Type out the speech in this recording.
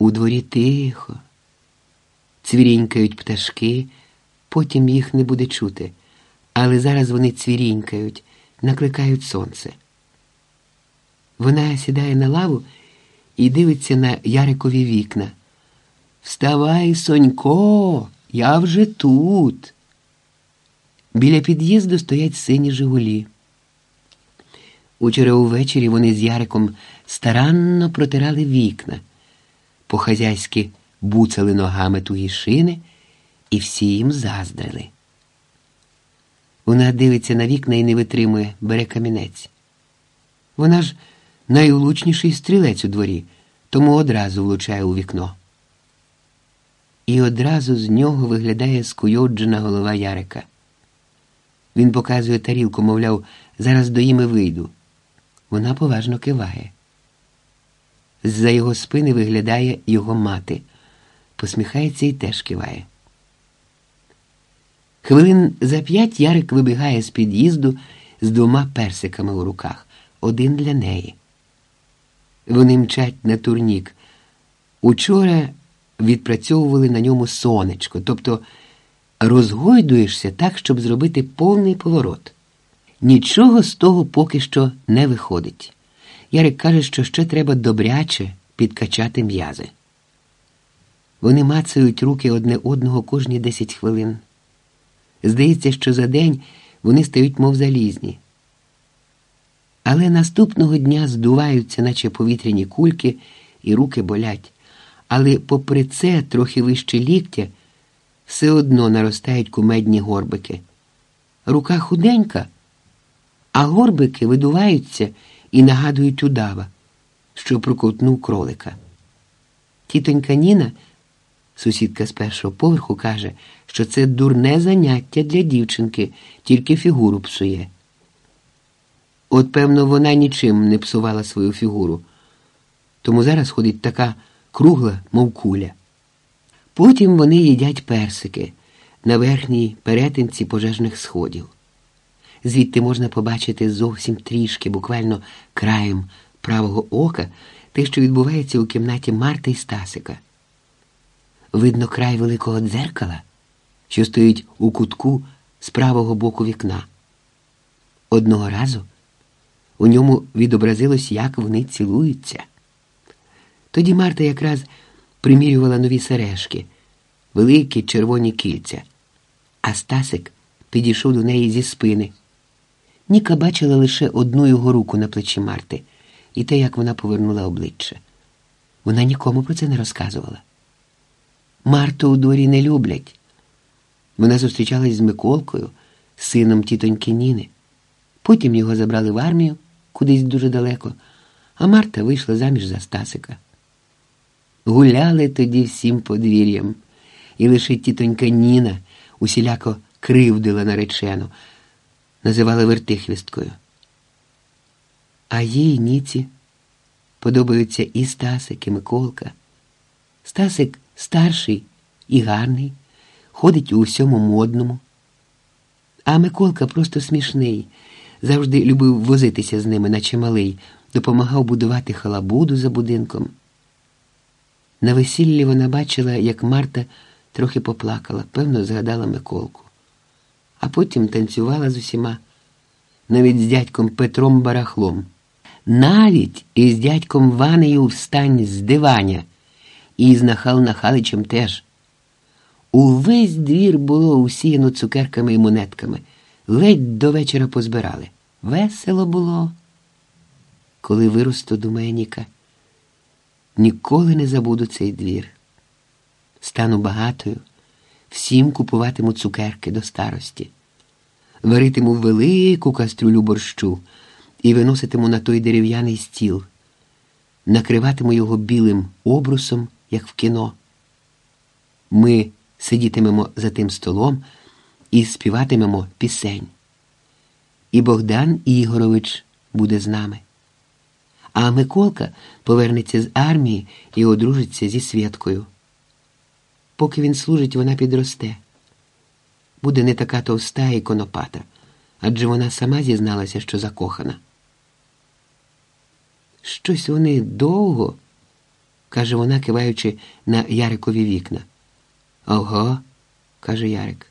У дворі тихо, цвірінькають пташки, потім їх не буде чути, але зараз вони цвірінькають, накликають сонце. Вона сідає на лаву і дивиться на Ярикові вікна. Вставай, Сонько, я вже тут. Біля під'їзду стоять сині Жигулі. Учора увечері вони з Яриком старанно протирали вікна, по-хазяйськи буцали ногами тугі шини, і всі їм заздрили. Вона дивиться на вікна і не витримує, бере камінець. Вона ж найулучніший стрілець у дворі, тому одразу влучає у вікно. І одразу з нього виглядає скуйоджена голова Ярика. Він показує тарілку, мовляв, зараз доїм і вийду. Вона поважно киває. З-за його спини виглядає його мати, посміхається і теж киває. Хвилин за п'ять Ярик вибігає з під'їзду з двома персиками у руках, один для неї. Вони мчать на турнік. Учора відпрацьовували на ньому сонечко, тобто розгойдуєшся так, щоб зробити повний поворот. Нічого з того поки що не виходить. Ярик каже, що ще треба добряче підкачати м'язи. Вони мацають руки одне одного кожні 10 хвилин. Здається, що за день вони стають, мов залізні. Але наступного дня здуваються, наче повітряні кульки, і руки болять. Але, попри це, трохи вище ліктя, все одно наростають кумедні горбики. Рука худенька, а горбики видуваються і нагадують удава, що проковтнув кролика. Тітонька Ніна, сусідка з першого поверху, каже, що це дурне заняття для дівчинки, тільки фігуру псує. От, певно, вона нічим не псувала свою фігуру, тому зараз ходить така кругла, мов куля. Потім вони їдять персики на верхній перетинці пожежних сходів. Звідти можна побачити зовсім трішки, буквально краєм правого ока, те, що відбувається у кімнаті Марти і Стасика. Видно край великого дзеркала, що стоїть у кутку з правого боку вікна. Одного разу у ньому відобразилось, як вони цілуються. Тоді Марта якраз примірювала нові сережки, великі червоні кільця, а Стасик підійшов до неї зі спини. Ніка бачила лише одну його руку на плечі Марти і те, як вона повернула обличчя. Вона нікому про це не розказувала. Марту у дворі не люблять. Вона зустрічалась з Миколкою, сином тітоньки Ніни. Потім його забрали в армію кудись дуже далеко, а Марта вийшла заміж за Стасика. Гуляли тоді всім подвір'ям, і лише тітонька Ніна усіляко кривдила наречену, називали вертихвісткою. А їй Ніці подобаються і Стасик, і Миколка. Стасик старший і гарний, ходить у всьому модному. А Миколка просто смішний, завжди любив возитися з ними, наче малий, допомагав будувати халабуду за будинком. На весіллі вона бачила, як Марта трохи поплакала, певно, згадала Миколку, а потім танцювала з усіма, навіть з дядьком Петром Барахлом, навіть із дядьком Ванею встань з диваня, і з Нахал Нахаличем теж. Увесь двір було усіяно цукерками і монетками, ледь до вечора позбирали. Весело було. Коли виросту, думає Ніка. Ніколи не забуду цей двір. Стану багатою, всім купуватиму цукерки до старості, варитиму велику кастрюлю борщу і виноситиму на той дерев'яний стіл, накриватиму його білим обрусом, як в кіно. Ми сидітимемо за тим столом і співатимемо пісень. І Богдан Ігорович буде з нами. А Миколка повернеться з армії і одружиться зі Святкою. Поки він служить, вона підросте. Буде не така товста і конопата, адже вона сама зізналася, що закохана. Щось вони довго каже вона, киваючи на Ярикові вікна. Ого, каже Ярик.